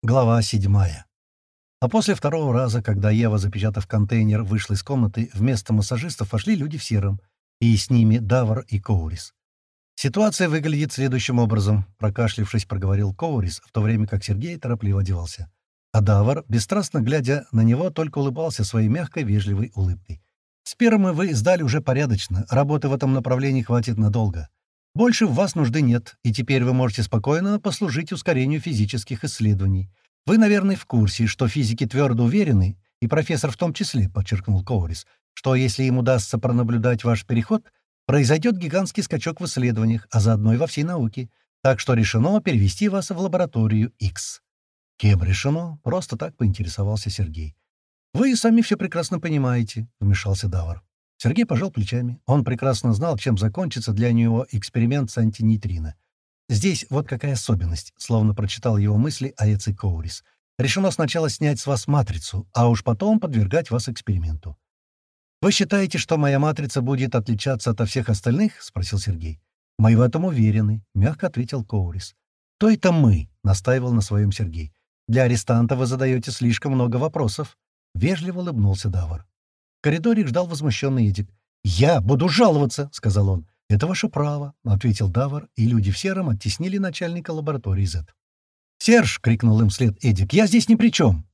Глава седьмая. А после второго раза, когда Ева, запечатав контейнер, вышла из комнаты, вместо массажистов вошли люди в сером, и с ними Давар и Коурис. «Ситуация выглядит следующим образом», — прокашлившись, проговорил Коурис, в то время как Сергей торопливо одевался. А Давар, бесстрастно глядя на него, только улыбался своей мягкой, вежливой улыбкой. «С первым вы сдали уже порядочно, работы в этом направлении хватит надолго. Больше в вас нужды нет, и теперь вы можете спокойно послужить ускорению физических исследований. Вы, наверное, в курсе, что физики твердо уверены, и профессор в том числе, — подчеркнул Коурис, что если им удастся пронаблюдать ваш переход, произойдет гигантский скачок в исследованиях, а заодно и во всей науке. Так что решено перевести вас в лабораторию X. Кем решено? Просто так поинтересовался Сергей. «Вы сами все прекрасно понимаете», — вмешался Давар. Сергей пожал плечами. Он прекрасно знал, чем закончится для него эксперимент с антинейтрино. Здесь вот какая особенность, словно прочитал его мысли Аэци Коурис. Решено сначала снять с вас матрицу, а уж потом подвергать вас эксперименту. «Вы считаете, что моя матрица будет отличаться от всех остальных?» — спросил Сергей. «Мы в этом уверены», — мягко ответил Коурис. «То это мы», — настаивал на своем Сергей. «Для арестанта вы задаете слишком много вопросов». Вежливо улыбнулся Давар. Коридоре ждал возмущенный Эдик. «Я буду жаловаться!» — сказал он. «Это ваше право», — ответил Давар, и люди в сером оттеснили начальника лаборатории Z. «Серж!» — крикнул им вслед Эдик. «Я здесь ни при чем!»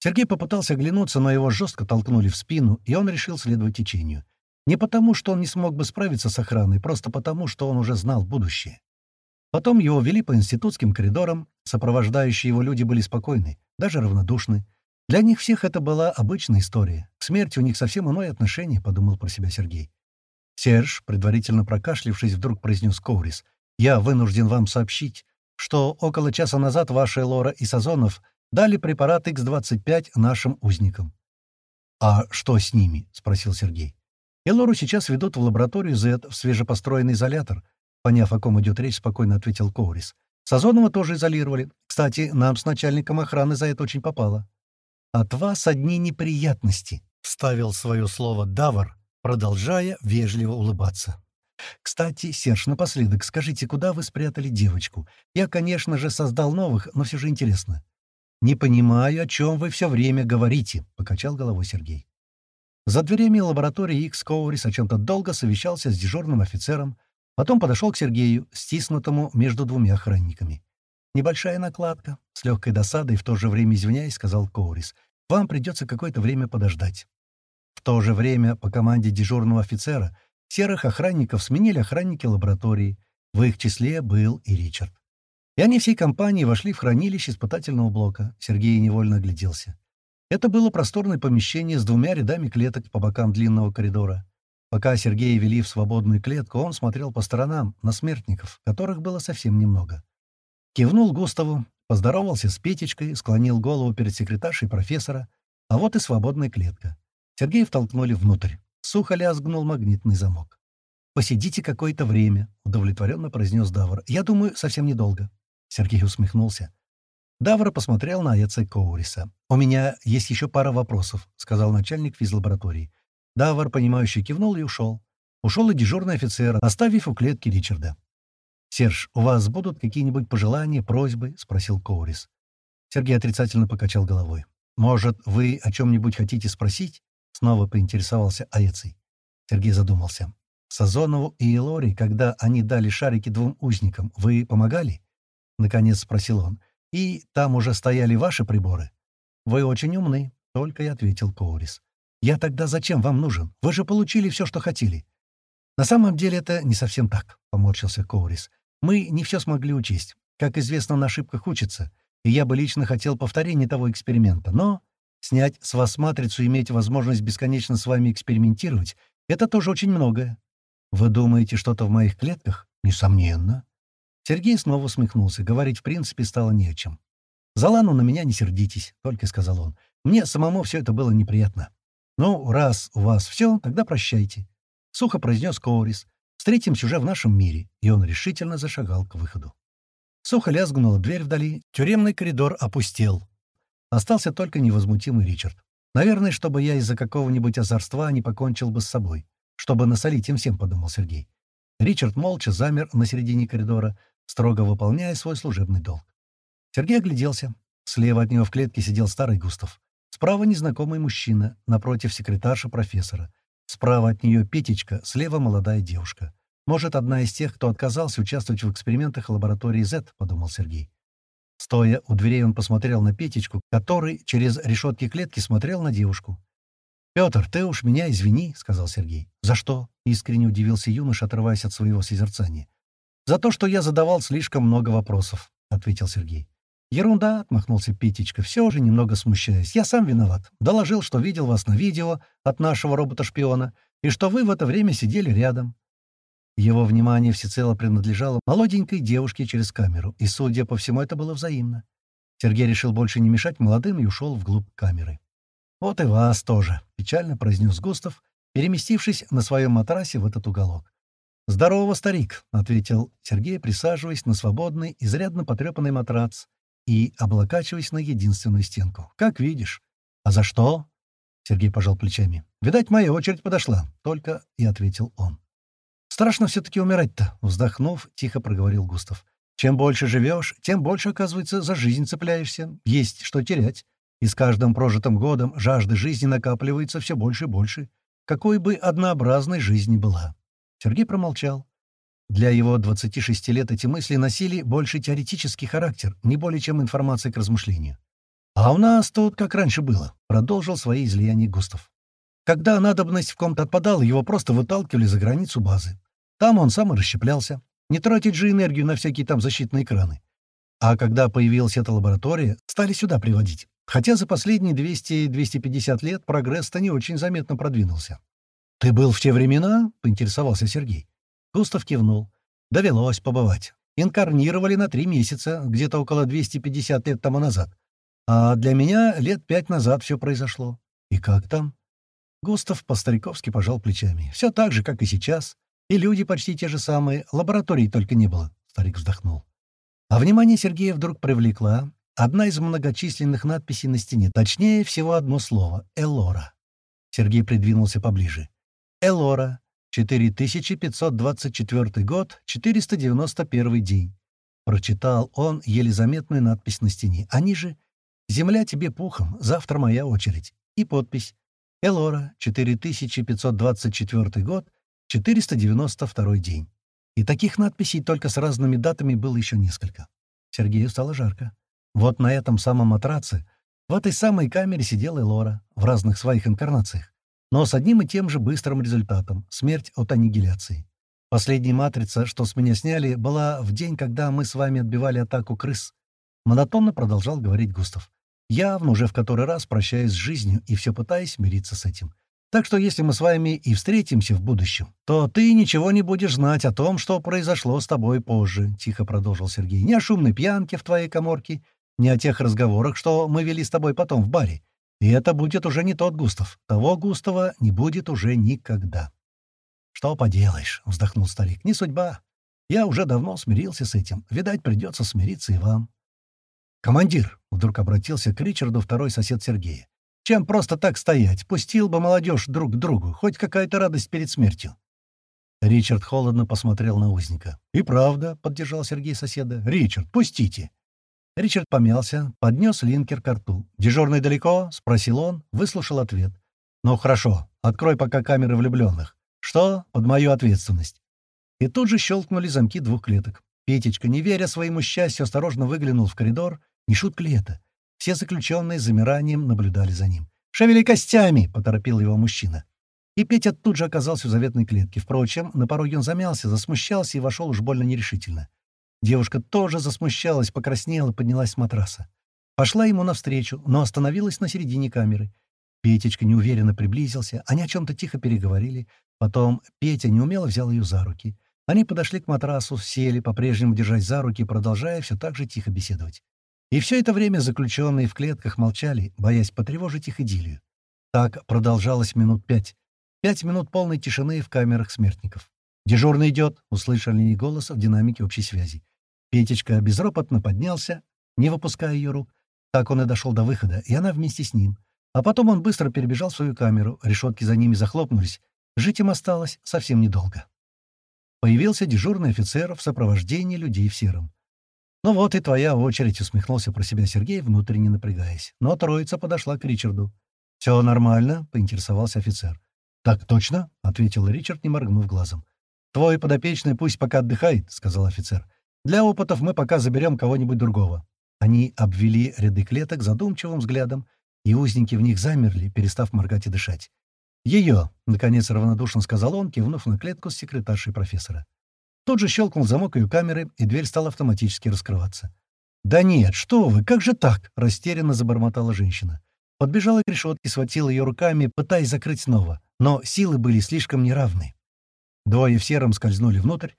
Сергей попытался оглянуться, но его жестко толкнули в спину, и он решил следовать течению. Не потому, что он не смог бы справиться с охраной, просто потому, что он уже знал будущее. Потом его вели по институтским коридорам, сопровождающие его люди были спокойны, даже равнодушны. Для них всех это была обычная история. Смерти у них совсем иное отношение, — подумал про себя Сергей. Серж, предварительно прокашлившись, вдруг произнес Коурис, «Я вынужден вам сообщить, что около часа назад ваши Лора и Сазонов дали препарат X-25 нашим узникам». «А что с ними?» — спросил Сергей. «Элору сейчас ведут в лабораторию Z в свежепостроенный изолятор», поняв, о ком идет речь, спокойно ответил Коурис. «Сазонова тоже изолировали. Кстати, нам с начальником охраны за это очень попало». «От вас одни неприятности», — вставил свое слово Давар, продолжая вежливо улыбаться. «Кстати, Серж, напоследок, скажите, куда вы спрятали девочку? Я, конечно же, создал новых, но все же интересно». «Не понимаю, о чем вы все время говорите», — покачал головой Сергей. За дверями лаборатории Икс Коурис о чем-то долго совещался с дежурным офицером, потом подошел к Сергею, стиснутому между двумя охранниками. «Небольшая накладка», — с легкой досадой, в то же время извиняясь, сказал Коурис. «Вам придется какое-то время подождать». В то же время по команде дежурного офицера серых охранников сменили охранники лаборатории. В их числе был и Ричард. И они всей компанией вошли в хранилище испытательного блока. Сергей невольно огляделся. Это было просторное помещение с двумя рядами клеток по бокам длинного коридора. Пока Сергея вели в свободную клетку, он смотрел по сторонам, на смертников, которых было совсем немного. Кивнул Густаву, поздоровался с Петечкой, склонил голову перед секретаршей профессора, а вот и свободная клетка. Сергея втолкнули внутрь. Сухо лязгнул магнитный замок. «Посидите какое-то время», — удовлетворенно произнес Давр. «Я думаю, совсем недолго». Сергей усмехнулся. Давр посмотрел на Яца Коуриса. «У меня есть еще пара вопросов», — сказал начальник физлаборатории. Давр, понимающе кивнул и ушел. Ушел и дежурный офицер, оставив у клетки Ричарда. «Серж, у вас будут какие-нибудь пожелания, просьбы?» — спросил Коурис. Сергей отрицательно покачал головой. «Может, вы о чем-нибудь хотите спросить?» — снова поинтересовался Аэций. Сергей задумался. «Сазонову и Элори, когда они дали шарики двум узникам, вы помогали?» — наконец спросил он. «И там уже стояли ваши приборы?» «Вы очень умны», — только и ответил Коурис. «Я тогда зачем вам нужен? Вы же получили все, что хотели». «На самом деле это не совсем так», — поморщился Коурис. Мы не все смогли учесть. Как известно, на ошибках учатся, и я бы лично хотел повторения того эксперимента. Но снять с вас матрицу и иметь возможность бесконечно с вами экспериментировать — это тоже очень многое. Вы думаете, что-то в моих клетках? Несомненно. Сергей снова усмехнулся. Говорить, в принципе, стало не о чем. «За Лану на меня не сердитесь», — только сказал он. «Мне самому все это было неприятно». «Ну, раз у вас все, тогда прощайте», — сухо произнес Коурис. Встретимся уже в нашем мире», и он решительно зашагал к выходу. Сухо лязгнула дверь вдали, тюремный коридор опустел. Остался только невозмутимый Ричард. «Наверное, чтобы я из-за какого-нибудь озорства не покончил бы с собой. Чтобы насолить им всем», — подумал Сергей. Ричард молча замер на середине коридора, строго выполняя свой служебный долг. Сергей огляделся. Слева от него в клетке сидел старый Густав. Справа незнакомый мужчина, напротив секретарша профессора. Справа от нее Петечка, слева молодая девушка. «Может, одна из тех, кто отказался участвовать в экспериментах лаборатории Z», — подумал Сергей. Стоя у дверей, он посмотрел на Петечку, который через решетки клетки смотрел на девушку. «Петр, ты уж меня извини», — сказал Сергей. «За что?» — искренне удивился юноша, отрываясь от своего созерцания. «За то, что я задавал слишком много вопросов», — ответил Сергей. «Ерунда», — отмахнулся Петечка, все же немного смущаясь. «Я сам виноват. Доложил, что видел вас на видео от нашего робота-шпиона, и что вы в это время сидели рядом». Его внимание всецело принадлежало молоденькой девушке через камеру, и, судя по всему, это было взаимно. Сергей решил больше не мешать молодым и ушел вглубь камеры. «Вот и вас тоже», — печально произнес Густав, переместившись на своем матрасе в этот уголок. «Здорово, старик», — ответил Сергей, присаживаясь на свободный, изрядно потрепанный матрац и облокачиваясь на единственную стенку. «Как видишь». «А за что?» — Сергей пожал плечами. «Видать, моя очередь подошла», — только и ответил он. «Страшно все-таки умирать-то», — вздохнув, тихо проговорил Густав. «Чем больше живешь, тем больше, оказывается, за жизнь цепляешься. Есть что терять. И с каждым прожитым годом жажды жизни накапливается все больше и больше. Какой бы однообразной жизни была». Сергей промолчал. Для его 26 лет эти мысли носили больше теоретический характер, не более чем информация к размышлению. «А у нас тут как раньше было», — продолжил свои излияния Густав. Когда надобность в ком-то отпадала, его просто выталкивали за границу базы. Там он сам и расщеплялся. Не тратить же энергию на всякие там защитные экраны. А когда появилась эта лаборатория, стали сюда приводить. Хотя за последние 200-250 лет прогресс-то не очень заметно продвинулся. «Ты был в те времена?» — поинтересовался Сергей. Густав кивнул. «Довелось побывать. Инкарнировали на три месяца, где-то около 250 лет тому назад. А для меня лет пять назад все произошло. И как там?» Густав по-стариковски пожал плечами. «Все так же, как и сейчас. И люди почти те же самые, лабораторий только не было», — старик вздохнул. А внимание Сергея вдруг привлекла одна из многочисленных надписей на стене, точнее всего одно слово — «Элора». Сергей придвинулся поближе. «Элора, 4524 год, 491 день». Прочитал он еле заметную надпись на стене. А ниже «Земля тебе пухом, завтра моя очередь». И подпись Элора, 4524 год, 492 день. И таких надписей только с разными датами было еще несколько. Сергею стало жарко. Вот на этом самом матраце, в этой самой камере сидела Элора в разных своих инкарнациях, но с одним и тем же быстрым результатом — смерть от аннигиляции. Последняя матрица, что с меня сняли, была в день, когда мы с вами отбивали атаку крыс. Монотонно продолжал говорить Густав явно уже в который раз прощаясь с жизнью и все пытаясь мириться с этим. Так что если мы с вами и встретимся в будущем, то ты ничего не будешь знать о том, что произошло с тобой позже», — тихо продолжил Сергей. «Ни о шумной пьянке в твоей коморке, ни о тех разговорах, что мы вели с тобой потом в баре. И это будет уже не тот Густав. Того Густава не будет уже никогда». «Что поделаешь?» — вздохнул старик. «Не судьба. Я уже давно смирился с этим. Видать, придется смириться и вам». «Командир!» — вдруг обратился к Ричарду второй сосед Сергея. «Чем просто так стоять? Пустил бы молодежь друг к другу. Хоть какая-то радость перед смертью». Ричард холодно посмотрел на узника. «И правда», — поддержал Сергей соседа. «Ричард, пустите». Ричард помялся, поднес линкер к рту. «Дежурный далеко?» — спросил он, выслушал ответ. «Ну хорошо, открой пока камеры влюбленных. Что? Под мою ответственность». И тут же щелкнули замки двух клеток. Петечка, не веря своему счастью, осторожно выглянул в коридор не шутка ли это? Все заключенные с замиранием наблюдали за ним. «Шевели костями!» — поторопил его мужчина. И Петя тут же оказался в заветной клетке. Впрочем, на пороге он замялся, засмущался и вошел уж больно нерешительно. Девушка тоже засмущалась, покраснела, поднялась с матраса. Пошла ему навстречу, но остановилась на середине камеры. Петечка неуверенно приблизился, они о чем-то тихо переговорили. Потом Петя неумело взял ее за руки. Они подошли к матрасу, сели, по-прежнему держась за руки, продолжая все так же тихо беседовать. И все это время заключенные в клетках молчали, боясь потревожить их идиллию. Так продолжалось минут пять. Пять минут полной тишины в камерах смертников. «Дежурный идет!» — услышали они голос в динамике общей связи. Петечка безропотно поднялся, не выпуская ее рук. Так он и дошел до выхода, и она вместе с ним. А потом он быстро перебежал в свою камеру, решетки за ними захлопнулись. Жить им осталось совсем недолго. Появился дежурный офицер в сопровождении людей в сером. «Ну вот и твоя очередь», — усмехнулся про себя Сергей, внутренне напрягаясь. Но троица подошла к Ричарду. «Все нормально?» — поинтересовался офицер. «Так точно», — ответил Ричард, не моргнув глазом. «Твой подопечный пусть пока отдыхает», — сказал офицер. «Для опытов мы пока заберем кого-нибудь другого». Они обвели ряды клеток задумчивым взглядом, и узники в них замерли, перестав моргать и дышать. «Ее!» — наконец равнодушно сказал он, кивнув на клетку с секретаршей профессора. Тут же щелкнул замок ее камеры, и дверь стала автоматически раскрываться. «Да нет, что вы, как же так?» — растерянно забормотала женщина. Подбежала к решетке, схватила ее руками, пытаясь закрыть снова. Но силы были слишком неравны. Двое в сером скользнули внутрь.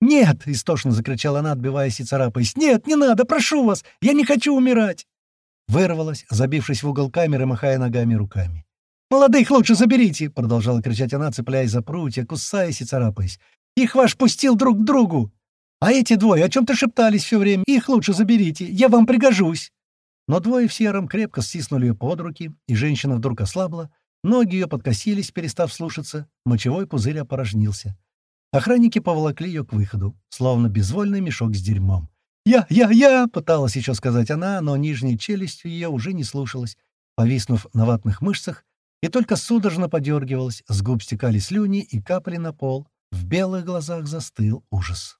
«Нет!» — истошно закричала она, отбиваясь и царапаясь. «Нет, не надо! Прошу вас! Я не хочу умирать!» Вырвалась, забившись в угол камеры, махая ногами и руками. «Молодых лучше заберите!» — продолжала кричать она, цепляясь за прутья, кусаясь и царапаясь. Их ваш пустил друг к другу. А эти двое о чем-то шептались все время. Их лучше заберите. Я вам пригожусь». Но двое в сером крепко стиснули ее под руки, и женщина вдруг ослабла. Ноги ее подкосились, перестав слушаться. Мочевой пузырь опорожнился. Охранники поволокли ее к выходу, словно безвольный мешок с дерьмом. «Я, я, я!» — пыталась еще сказать она, но нижняя челюсть ее уже не слушалась, повиснув на ватных мышцах, и только судорожно подергивалась, с губ стекали слюни и капли на пол, в белых глазах застыл ужас.